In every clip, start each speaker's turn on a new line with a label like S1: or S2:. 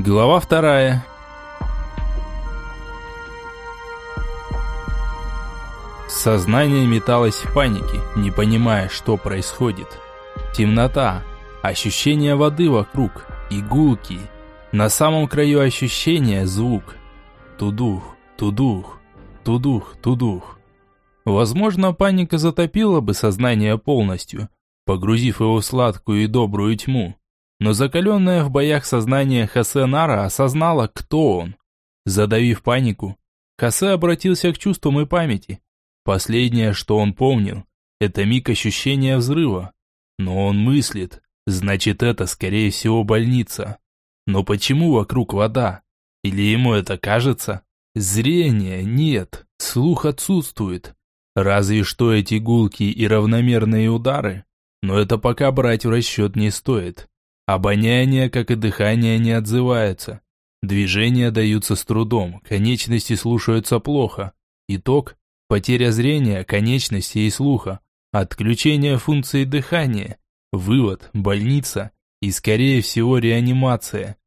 S1: Глава вторая. Сознание металось в панике, не понимая, что происходит. Темнота, ощущение воды вокруг, игулки. На самом краю ощущения звук. Тудух, тудух, тудух, тудух. Возможно, паника затопила бы сознание полностью, погрузив его в сладкую и добрую тьму. Но закаленное в боях сознание Хосе Нара осознало, кто он. Задавив панику, Хосе обратился к чувствам и памяти. Последнее, что он помнил, это миг ощущения взрыва. Но он мыслит, значит это, скорее всего, больница. Но почему вокруг вода? Или ему это кажется? Зрения нет, слух отсутствует. Разве что эти гулки и равномерные удары. Но это пока брать в расчет не стоит. Обоняние, как и дыхание, не отзывается. Движения даются с трудом, конечности слушаются плохо. Итог – потеря зрения, конечностей и слуха, отключение функции дыхания, вывод – больница и, скорее всего, реанимация.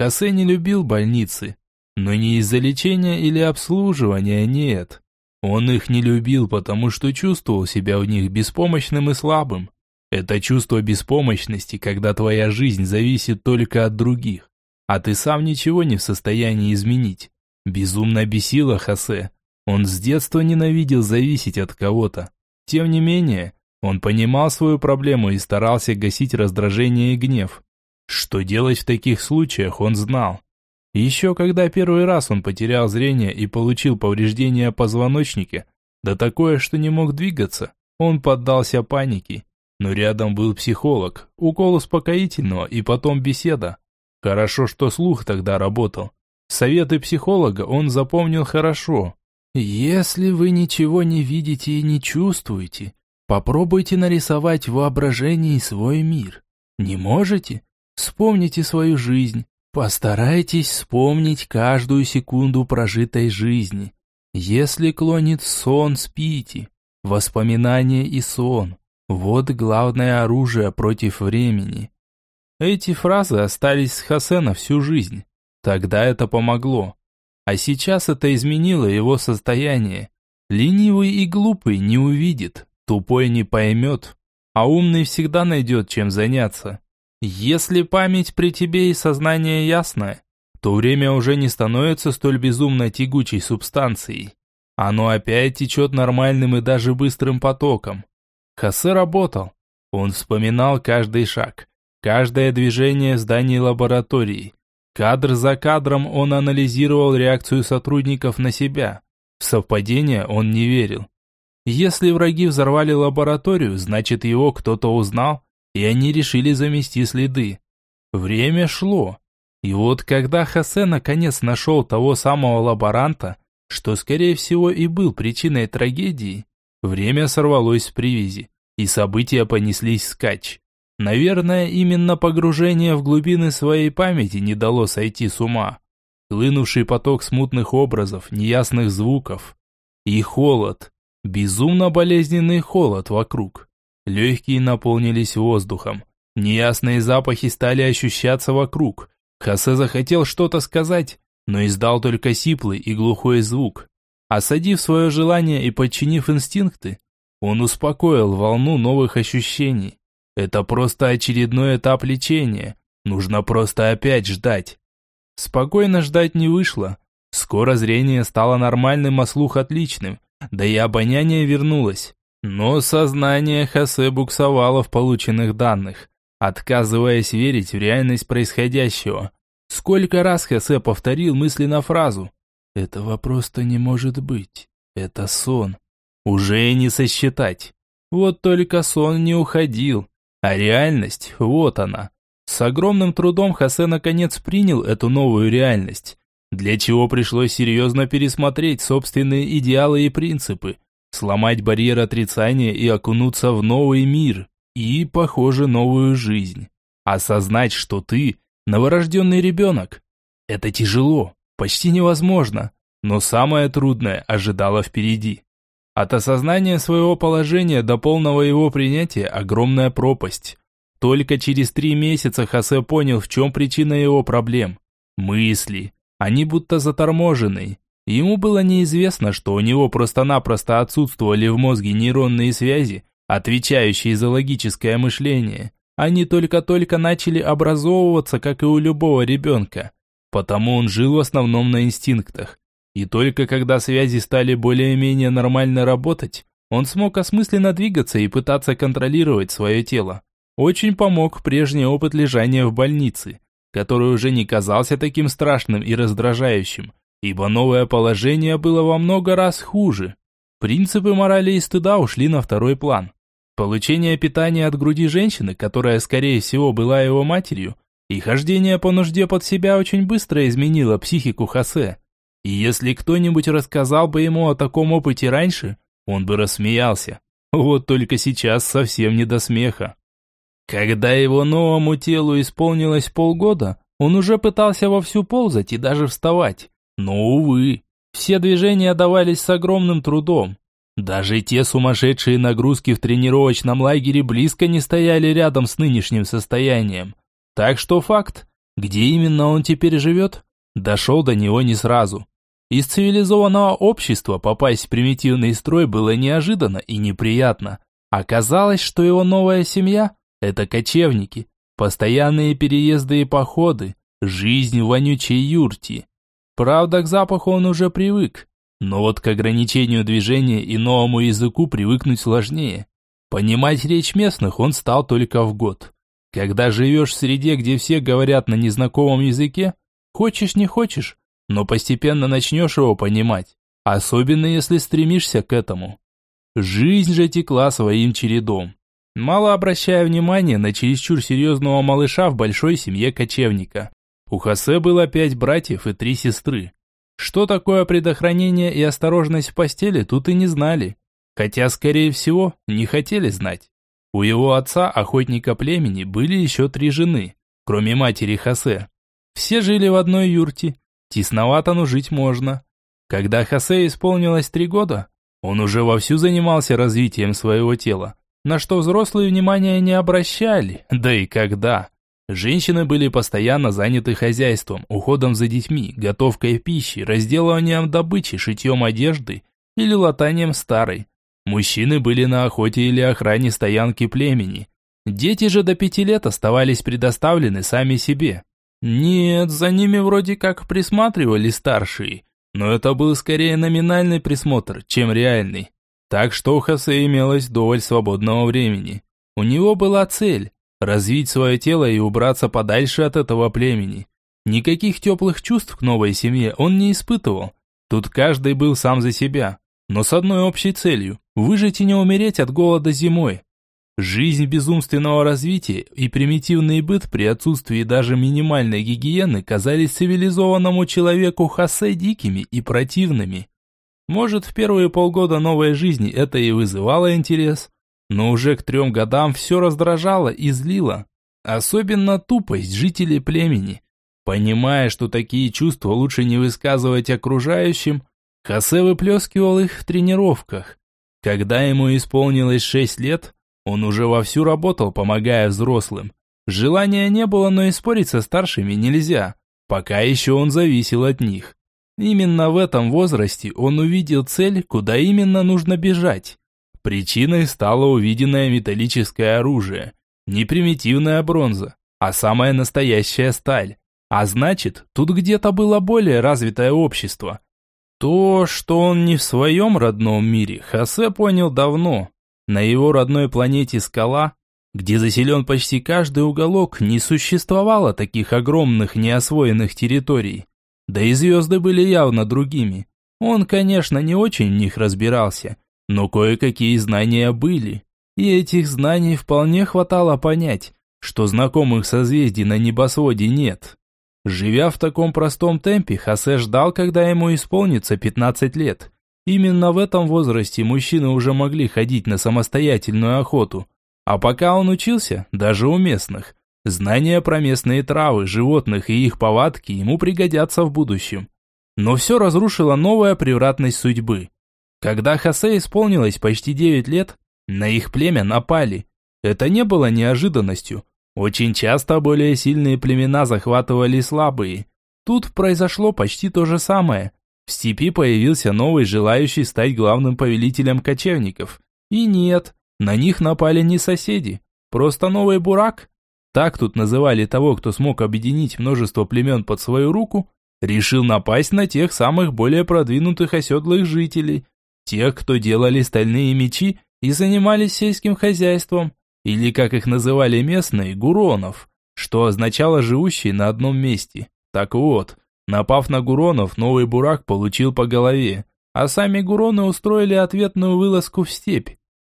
S1: Хосе не любил больницы, но не из-за лечения или обслуживания, нет. Он их не любил, потому что чувствовал себя в них беспомощным и слабым. Это чувство беспомощности, когда твоя жизнь зависит только от других, а ты сам ничего не в состоянии изменить. Безумно бесило Хосе. Он с детства ненавидел зависеть от кого-то. Тем не менее, он понимал свою проблему и старался гасить раздражение и гнев. Что делать в таких случаях, он знал. Еще когда первый раз он потерял зрение и получил повреждение позвоночника, да такое, что не мог двигаться, он поддался панике но рядом был психолог, укол успокоительного и потом беседа. Хорошо, что слух тогда работал. Советы психолога он запомнил хорошо. Если вы ничего не видите и не чувствуете, попробуйте нарисовать в воображении свой мир. Не можете? Вспомните свою жизнь. Постарайтесь вспомнить каждую секунду прожитой жизни. Если клонит сон, спите. Воспоминания и сон. Вот главное оружие против времени. Эти фразы остались с Хасена всю жизнь. Тогда это помогло. А сейчас это изменило его состояние. Ленивый и глупый не увидит, тупой не поймет, а умный всегда найдет чем заняться. Если память при тебе и сознание ясное, то время уже не становится столь безумно тягучей субстанцией. Оно опять течет нормальным и даже быстрым потоком. Хосе работал. Он вспоминал каждый шаг, каждое движение в здании лаборатории. Кадр за кадром он анализировал реакцию сотрудников на себя. В совпадение он не верил. Если враги взорвали лабораторию, значит его кто-то узнал, и они решили замести следы. Время шло. И вот когда Хосе наконец нашел того самого лаборанта, что скорее всего и был причиной трагедии, Время сорвалось с привязи, и события понеслись скач. Наверное, именно погружение в глубины своей памяти не дало сойти с ума. Хлынувший поток смутных образов, неясных звуков. И холод. Безумно болезненный холод вокруг. Легкие наполнились воздухом. Неясные запахи стали ощущаться вокруг. Хосе захотел что-то сказать, но издал только сиплый и глухой звук. Осадив свое желание и подчинив инстинкты, он успокоил волну новых ощущений. Это просто очередной этап лечения. Нужно просто опять ждать. Спокойно ждать не вышло. Скоро зрение стало нормальным, а слух отличным. Да и обоняние вернулось. Но сознание Хосе буксовало в полученных данных, отказываясь верить в реальность происходящего. Сколько раз Хосе повторил мысленно фразу этого просто не может быть. Это сон. Уже не сосчитать. Вот только сон не уходил. А реальность, вот она. С огромным трудом Хосе наконец принял эту новую реальность, для чего пришлось серьезно пересмотреть собственные идеалы и принципы, сломать барьер отрицания и окунуться в новый мир и, похоже, новую жизнь. Осознать, что ты новорожденный ребенок. Это тяжело, почти невозможно, но самое трудное ожидало впереди. От осознания своего положения до полного его принятия огромная пропасть. Только через три месяца Хосе понял, в чем причина его проблем. мысли. Они будто заторможенные. Ему было неизвестно, что у него просто-напросто отсутствовали в мозге нейронные связи, отвечающие за логическое мышление. Они только-только начали образовываться, как и у любого ребенка. Потому он жил в основном на инстинктах. И только когда связи стали более-менее нормально работать, он смог осмысленно двигаться и пытаться контролировать свое тело. Очень помог прежний опыт лежания в больнице, который уже не казался таким страшным и раздражающим, ибо новое положение было во много раз хуже. Принципы морали и стыда ушли на второй план. Получение питания от груди женщины, которая, скорее всего, была его матерью, и хождение по нужде под себя очень быстро изменило психику Хосе. И если кто-нибудь рассказал бы ему о таком опыте раньше, он бы рассмеялся. Вот только сейчас совсем не до смеха. Когда его новому телу исполнилось полгода, он уже пытался вовсю ползать и даже вставать. Но, увы, все движения давались с огромным трудом. Даже те сумасшедшие нагрузки в тренировочном лагере близко не стояли рядом с нынешним состоянием. Так что факт, где именно он теперь живет, дошел до него не сразу. Из цивилизованного общества попасть в примитивный строй было неожиданно и неприятно. Оказалось, что его новая семья – это кочевники, постоянные переезды и походы, жизнь в вонючей юрте. Правда, к запаху он уже привык, но вот к ограничению движения и новому языку привыкнуть сложнее. Понимать речь местных он стал только в год. Когда живешь в среде, где все говорят на незнакомом языке, хочешь не хочешь, но постепенно начнешь его понимать, особенно если стремишься к этому. Жизнь же текла своим чередом, мало обращая внимания на чересчур серьезного малыша в большой семье кочевника. У Хосе было пять братьев и три сестры. Что такое предохранение и осторожность в постели, тут и не знали. Хотя, скорее всего, не хотели знать. У его отца, охотника племени, были еще три жены, кроме матери Хосе. Все жили в одной юрте, Тесновато, но жить можно. Когда Хосе исполнилось три года, он уже вовсю занимался развитием своего тела, на что взрослые внимания не обращали, да и когда. Женщины были постоянно заняты хозяйством, уходом за детьми, готовкой пищи, разделыванием добычи, шитьем одежды или латанием старой. Мужчины были на охоте или охране стоянки племени. Дети же до пяти лет оставались предоставлены сами себе. Нет, за ними вроде как присматривали старшие, но это был скорее номинальный присмотр, чем реальный. Так что у Хосе имелось доволь свободного времени. У него была цель – развить свое тело и убраться подальше от этого племени. Никаких теплых чувств к новой семье он не испытывал. Тут каждый был сам за себя, но с одной общей целью – выжить и не умереть от голода зимой. Жизнь безумственного развития и примитивный быт при отсутствии даже минимальной гигиены казались цивилизованному человеку Хосе дикими и противными. Может, в первые полгода новой жизни это и вызывало интерес, но уже к трем годам все раздражало и злило. Особенно тупость жителей племени. Понимая, что такие чувства лучше не высказывать окружающим, Хосе выплескивал их в тренировках. Когда ему исполнилось шесть лет – он уже вовсю работал, помогая взрослым. Желания не было, но и спорить со старшими нельзя. Пока еще он зависел от них. Именно в этом возрасте он увидел цель, куда именно нужно бежать. Причиной стало увиденное металлическое оружие. Не примитивная бронза, а самая настоящая сталь. А значит, тут где-то было более развитое общество. То, что он не в своем родном мире, Хосе понял давно. На его родной планете Скала, где заселен почти каждый уголок, не существовало таких огромных неосвоенных территорий. Да и звезды были явно другими. Он, конечно, не очень в них разбирался, но кое-какие знания были. И этих знаний вполне хватало понять, что знакомых созвездий на небосводе нет. Живя в таком простом темпе, Хосе ждал, когда ему исполнится 15 лет, Именно в этом возрасте мужчины уже могли ходить на самостоятельную охоту. А пока он учился, даже у местных, знания про местные травы, животных и их повадки ему пригодятся в будущем. Но все разрушила новая превратность судьбы. Когда Хосе исполнилось почти 9 лет, на их племя напали. Это не было неожиданностью. Очень часто более сильные племена захватывали слабые. Тут произошло почти то же самое. В степи появился новый желающий стать главным повелителем кочевников. И нет, на них напали не соседи, просто новый бурак. Так тут называли того, кто смог объединить множество племен под свою руку, решил напасть на тех самых более продвинутых оседлых жителей, тех, кто делали стальные мечи и занимались сельским хозяйством, или, как их называли местные, гуронов, что означало «живущие на одном месте». Так вот, напав на гуронов, новый бурак получил по голове, а сами гуроны устроили ответную вылазку в степь.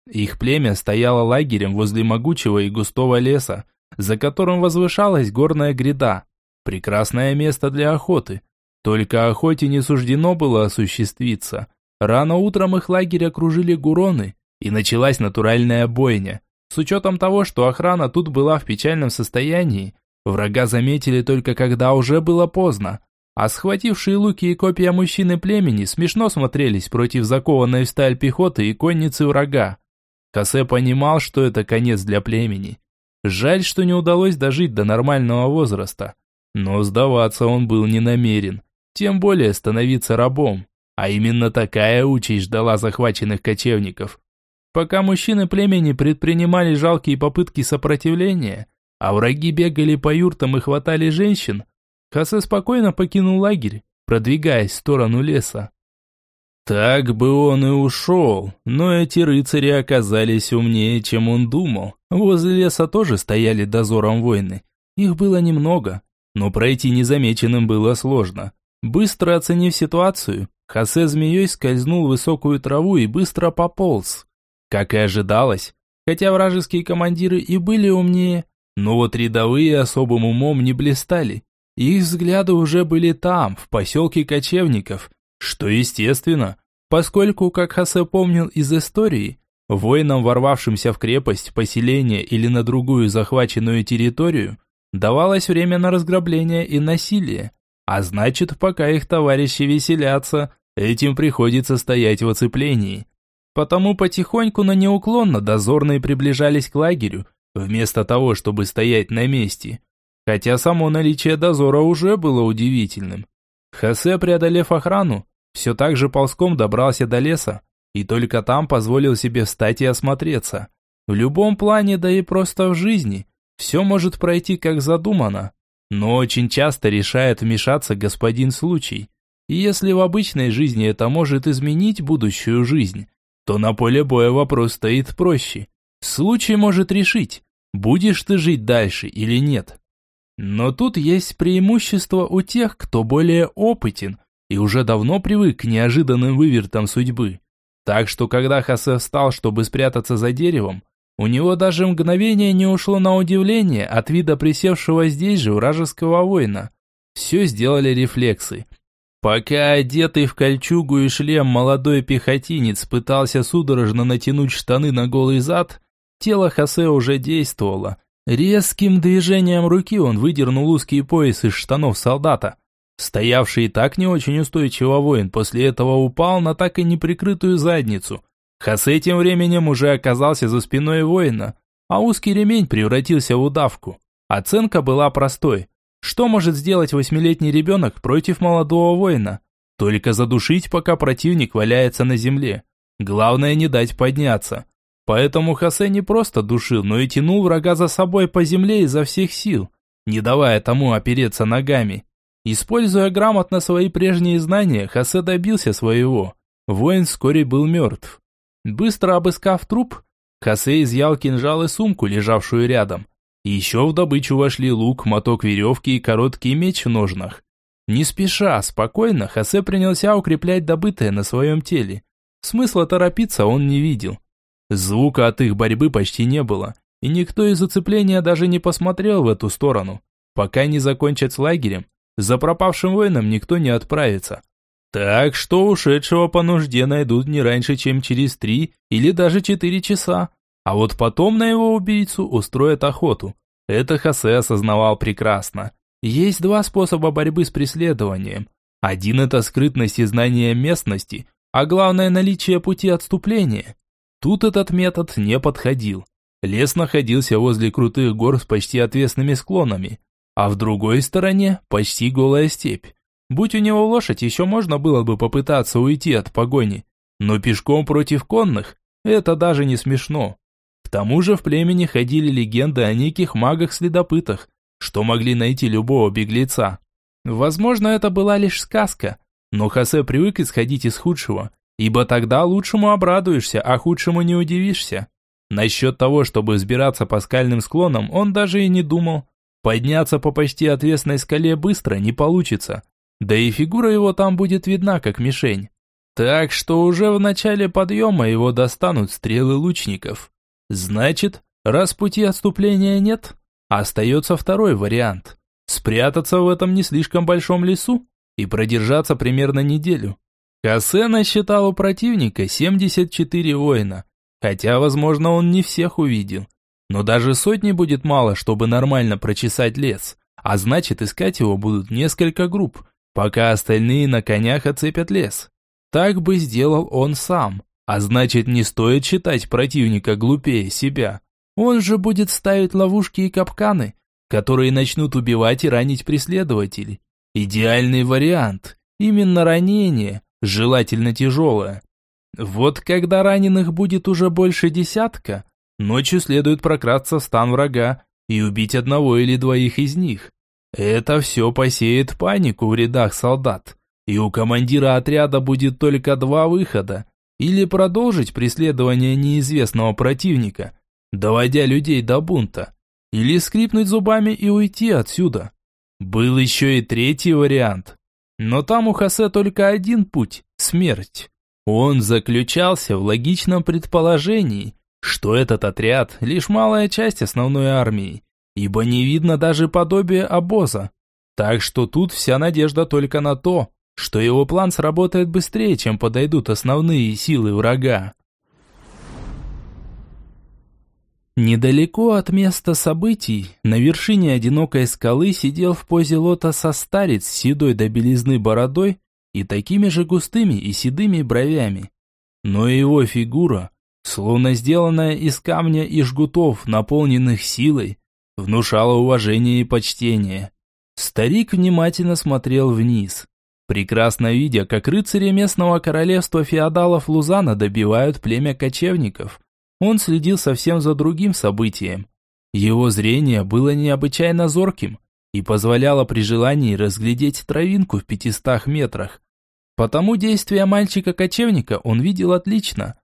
S1: Их племя стояло лагерем возле могучего и густого леса, за которым возвышалась горная гряда. Прекрасное место для охоты. Только охоте не суждено было осуществиться. Рано утром их лагерь окружили гуроны, и началась натуральная бойня. С учетом того, что охрана тут была в печальном состоянии, врага заметили только когда уже было поздно. А схватившие луки и копья мужчины племени смешно смотрелись против закованной в сталь пехоты и конницы врага. Хосе понимал, что это конец для племени. Жаль, что не удалось дожить до нормального возраста. Но сдаваться он был не намерен, тем более становиться рабом. А именно такая участь ждала захваченных кочевников. Пока мужчины племени предпринимали жалкие попытки сопротивления, а враги бегали по юртам и хватали женщин, Хосе спокойно покинул лагерь, продвигаясь в сторону леса. Так бы он и ушел, но эти рыцари оказались умнее, чем он думал. Возле леса тоже стояли дозором воины. Их было немного, но пройти незамеченным было сложно. Быстро оценив ситуацию, Хосе змеей скользнул в высокую траву и быстро пополз. Как и ожидалось, хотя вражеские командиры и были умнее, но вот рядовые особым умом не блистали. Их взгляды уже были там, в поселке кочевников, что естественно, поскольку, как Хасе помнил из истории, воинам, ворвавшимся в крепость, поселение или на другую захваченную территорию, давалось время на разграбление и насилие. А значит, пока их товарищи веселятся, этим приходится стоять в оцеплении. Потому потихоньку, но неуклонно дозорные приближались к лагерю, вместо того, чтобы стоять на месте. Хотя само наличие дозора уже было удивительным. Хосе, преодолев охрану, все так же ползком добрался до леса и только там позволил себе встать и осмотреться. В любом плане, да и просто в жизни, все может пройти как задумано, но очень часто решает вмешаться господин случай. И если в обычной жизни это может изменить будущую жизнь, то на поле боя вопрос стоит проще. Случай может решить, будешь ты жить дальше или нет. Но тут есть преимущество у тех, кто более опытен и уже давно привык к неожиданным вывертам судьбы. Так что когда Хосе встал, чтобы спрятаться за деревом, у него даже мгновение не ушло на удивление от вида присевшего здесь же вражеского воина. Все сделали рефлексы. Пока одетый в кольчугу и шлем молодой пехотинец пытался судорожно натянуть штаны на голый зад, тело Хосе уже действовало. Резким движением руки он выдернул узкий пояс из штанов солдата, Стоявший и так не очень устойчиво воин после этого упал на так и неприкрытую задницу. Хосе тем временем уже оказался за спиной воина, а узкий ремень превратился в удавку. Оценка была простой. Что может сделать восьмилетний ребенок против молодого воина? Только задушить, пока противник валяется на земле. Главное не дать подняться. Поэтому Хосе не просто душил, но и тянул врага за собой по земле изо всех сил, не давая тому опереться ногами. Используя грамотно свои прежние знания, Хосе добился своего. Воин вскоре был мертв. Быстро обыскав труп, Хосе изъял кинжал и сумку, лежавшую рядом. Еще в добычу вошли лук, моток веревки и короткий меч в ножнах. Не спеша, спокойно, Хосе принялся укреплять добытое на своем теле. Смысла торопиться он не видел. Звука от их борьбы почти не было, и никто из зацепления даже не посмотрел в эту сторону. Пока не закончат с лагерем, за пропавшим воином никто не отправится. Так что ушедшего по нужде найдут не раньше, чем через три или даже четыре часа. А вот потом на его убийцу устроят охоту. Это Хосе осознавал прекрасно. Есть два способа борьбы с преследованием. Один – это скрытность и знание местности, а главное – наличие пути отступления. Тут этот метод не подходил. Лес находился возле крутых гор с почти отвесными склонами. а в другой стороне почти голая степь. Будь у него лошадь, еще можно было бы попытаться уйти от погони, но пешком против конных – это даже не смешно. Тому же в племени ходили легенды о неких магах-следопытах, что могли найти любого беглеца. Возможно, это была лишь сказка, но Хосе привык исходить из худшего, ибо тогда лучшему обрадуешься, а худшему не удивишься. Насчет того, чтобы взбираться по скальным склонам, он даже и не думал. Подняться по почти отвесной скале быстро не получится, да и фигура его там будет видна как мишень. Так что уже в начале подъема его достанут стрелы лучников. Значит, раз пути отступления нет, остается второй вариант. Спрятаться в этом не слишком большом лесу и продержаться примерно неделю. Кассе насчитал у противника 74 воина, хотя, возможно, он не всех увидел. Но даже сотни будет мало, чтобы нормально прочесать лес, а значит искать его будут несколько групп, пока остальные на конях оцепят лес. Так бы сделал он сам, а значит не стоит считать противника глупее себя. Он же будет ставить ловушки и капканы, которые начнут убивать и ранить преследователей. Идеальный вариант. Именно ранение, желательно тяжелое. Вот когда раненых будет уже больше десятка, ночью следует прокрасться в стан врага и убить одного или двоих из них. Это все посеет панику в рядах солдат, и у командира отряда будет только два выхода – или продолжить преследование неизвестного противника, доводя людей до бунта, или скрипнуть зубами и уйти отсюда. Был еще и третий вариант. Но там у Хосе только один путь – смерть. Он заключался в логичном предположении, что этот отряд – лишь малая часть основной армии, ибо не видно даже подобия обоза. Так что тут вся надежда только на то, что его план сработает быстрее, чем подойдут основные силы врага. Недалеко от места событий, на вершине одинокой скалы сидел в позе лотоса старец с седой до белизны бородой и такими же густыми и седыми бровями. Но его фигура, словно сделанная из камня и жгутов, наполненных силой, внушала уважение и почтение. Старик внимательно смотрел вниз, прекрасно видя, как рыцари местного королевства феодалов Лузана добивают племя кочевников. Он следил совсем за другим событием. Его зрение было необычайно зорким и позволяло при желании разглядеть травинку в пятистах метрах. Потому действия мальчика-кочевника он видел отлично.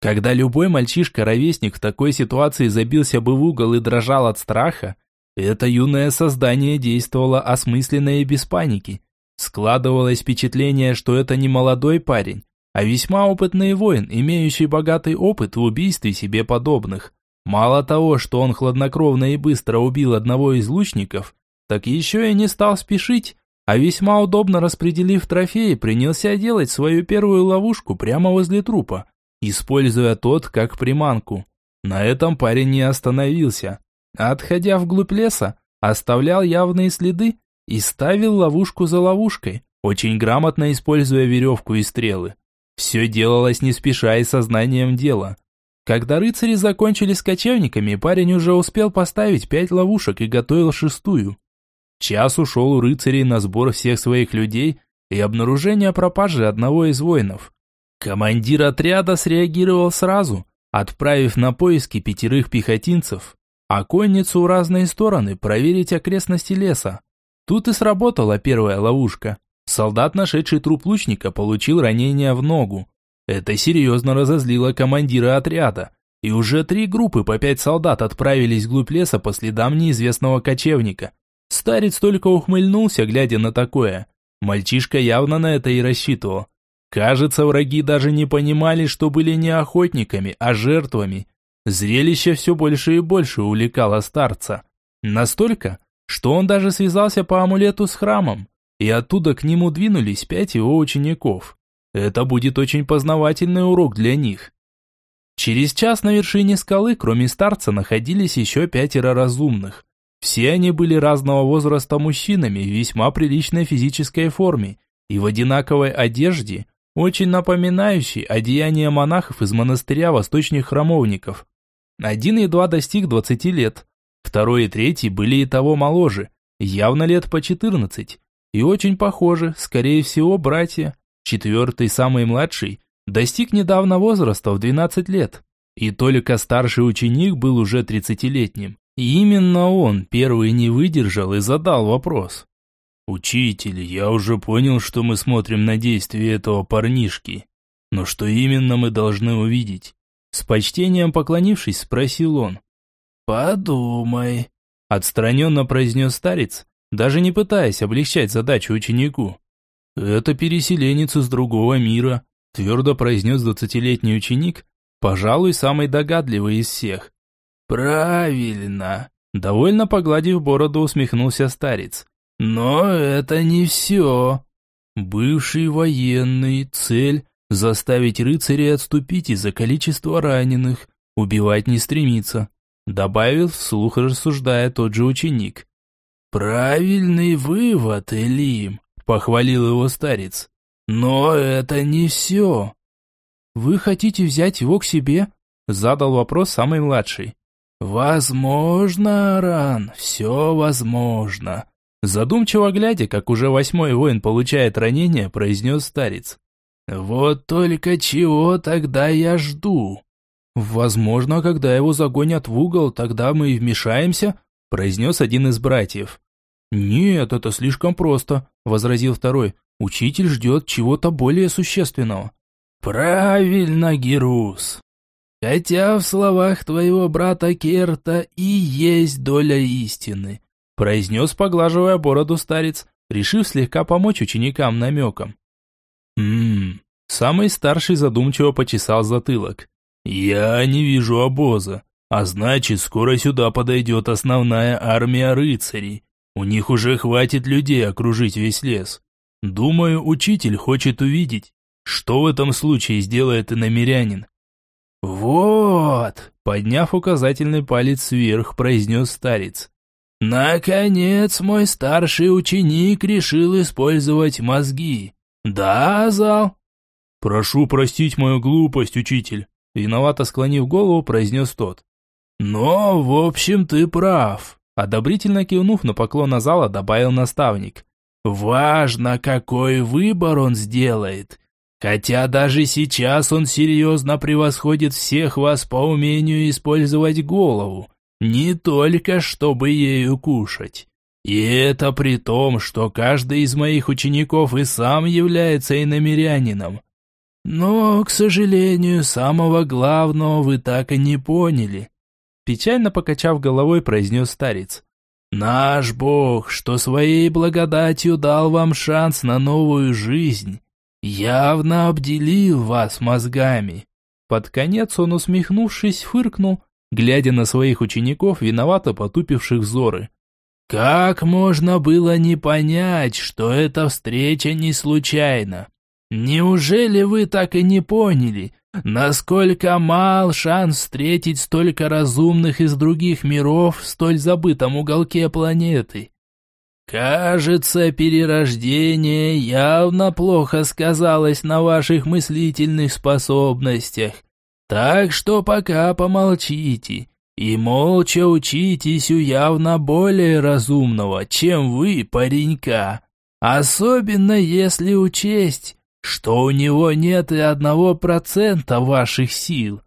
S1: Когда любой мальчишка-ровесник в такой ситуации забился бы в угол и дрожал от страха, это юное создание действовало осмысленно и без паники. Складывалось впечатление, что это не молодой парень, а весьма опытный воин, имеющий богатый опыт в убийстве себе подобных. Мало того, что он хладнокровно и быстро убил одного из лучников, так еще и не стал спешить, а весьма удобно распределив трофеи, принялся делать свою первую ловушку прямо возле трупа, используя тот как приманку. На этом парень не остановился. Отходя вглубь леса, оставлял явные следы, и ставил ловушку за ловушкой, очень грамотно используя веревку и стрелы. Все делалось не спеша и сознанием дела. Когда рыцари закончили с кочевниками, парень уже успел поставить пять ловушек и готовил шестую. Час ушел у рыцарей на сбор всех своих людей и обнаружение пропажи одного из воинов. Командир отряда среагировал сразу, отправив на поиски пятерых пехотинцев, а конницу в разные стороны проверить окрестности леса. Тут и сработала первая ловушка. Солдат, нашедший труп лучника, получил ранение в ногу. Это серьезно разозлило командира отряда, и уже три группы по пять солдат отправились вглубь леса по следам неизвестного кочевника. Старец только ухмыльнулся, глядя на такое. Мальчишка явно на это и рассчитывал. Кажется, враги даже не понимали, что были не охотниками, а жертвами. Зрелище все больше и больше увлекало старца. Настолько, что он даже связался по амулету с храмом, и оттуда к нему двинулись пять его учеников. Это будет очень познавательный урок для них. Через час на вершине скалы, кроме старца, находились еще пятеро разумных. Все они были разного возраста мужчинами в весьма приличной физической форме и в одинаковой одежде, очень напоминающей одеяние монахов из монастыря восточных храмовников. Один едва достиг 20 лет, Второй и третий были и того моложе, явно лет по 14, и очень похожи, скорее всего, братья. Четвертый, самый младший, достиг недавно возраста в 12 лет, и только старший ученик был уже 30-летним. И именно он первый не выдержал и задал вопрос. «Учитель, я уже понял, что мы смотрим на действия этого парнишки. Но что именно мы должны увидеть?» С почтением поклонившись, спросил он. «Подумай», – отстраненно произнес старец, даже не пытаясь облегчать задачу ученику. «Это переселенец из другого мира», – твердо произнес двадцатилетний ученик, пожалуй, самый догадливый из всех. «Правильно», – довольно погладив бороду, усмехнулся старец. Но это не все. Бывший военный, цель – заставить рыцарей отступить из-за количества раненых, убивать не стремится. Добавил вслух, рассуждая тот же ученик. «Правильный вывод, Элим», – похвалил его старец. «Но это не все». «Вы хотите взять его к себе?» – задал вопрос самый младший. «Возможно, Аран, все возможно», Задумчиво глядя, как уже восьмой воин получает ранение, произнес старец. «Вот только чего тогда я жду?» «Возможно, когда его загонят в угол, тогда мы и вмешаемся», произнес один из братьев. «Нет, это слишком просто», возразил второй. «Учитель ждет чего-то более существенного». «Правильно, Герус. Хотя в словах твоего брата Керта и есть доля истины произнес, поглаживая бороду старец, решив слегка помочь ученикам намеком. «Ммм...» Самый старший задумчиво почесал затылок. «Я не вижу обоза, а значит, скоро сюда подойдет основная армия рыцарей. У них уже хватит людей окружить весь лес. Думаю, учитель хочет увидеть, что в этом случае сделает иномерянин». «Вот!» – подняв указательный палец вверх, произнес старец. Наконец мой старший ученик решил использовать мозги. Да, Зал? Прошу простить мою глупость, учитель. Виновато склонив голову, произнес тот. Но, в общем, ты прав. Одобрительно кивнув на поклон зала, добавил наставник. Важно, какой выбор он сделает. Хотя даже сейчас он серьезно превосходит всех вас по умению использовать голову. Не только чтобы ею кушать. И это при том, что каждый из моих учеников и сам является иномерянином. Но, к сожалению, самого главного вы так и не поняли. Печально покачав головой, произнес старец. Наш Бог, что своей благодатью дал вам шанс на новую жизнь, явно обделил вас мозгами. Под конец он, усмехнувшись, фыркнул глядя на своих учеников, виновато потупивших взоры. «Как можно было не понять, что эта встреча не случайна? Неужели вы так и не поняли, насколько мал шанс встретить столько разумных из других миров в столь забытом уголке планеты?» «Кажется, перерождение явно плохо сказалось на ваших мыслительных способностях. Так что пока помолчите и молча учитесь у явно более разумного, чем вы, паренька. Особенно если учесть, что у него нет и одного процента ваших сил.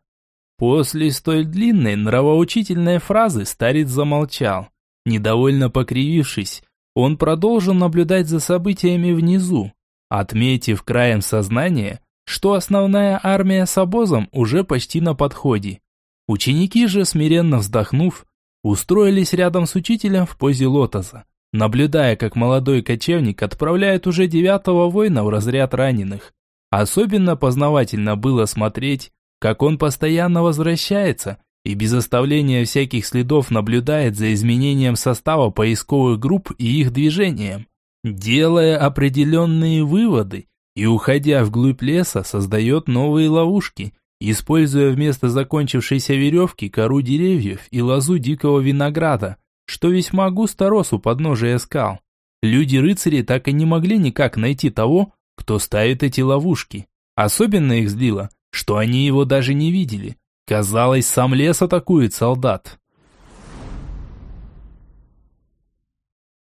S1: После столь длинной нравоучительной фразы старец замолчал. Недовольно покривившись, он продолжил наблюдать за событиями внизу, отметив краем сознания, что основная армия с обозом уже почти на подходе. Ученики же, смиренно вздохнув, устроились рядом с учителем в позе лотоса, наблюдая, как молодой кочевник отправляет уже девятого воина в разряд раненых. Особенно познавательно было смотреть, как он постоянно возвращается и без оставления всяких следов наблюдает за изменением состава поисковых групп и их движением, делая определенные выводы и, уходя вглубь леса, создает новые ловушки, используя вместо закончившейся веревки кору деревьев и лозу дикого винограда, что весьма густо рос у подножия скал. Люди-рыцари так и не могли никак найти того, кто ставит эти ловушки. Особенно их злило, что они его даже не видели. Казалось, сам лес атакует солдат.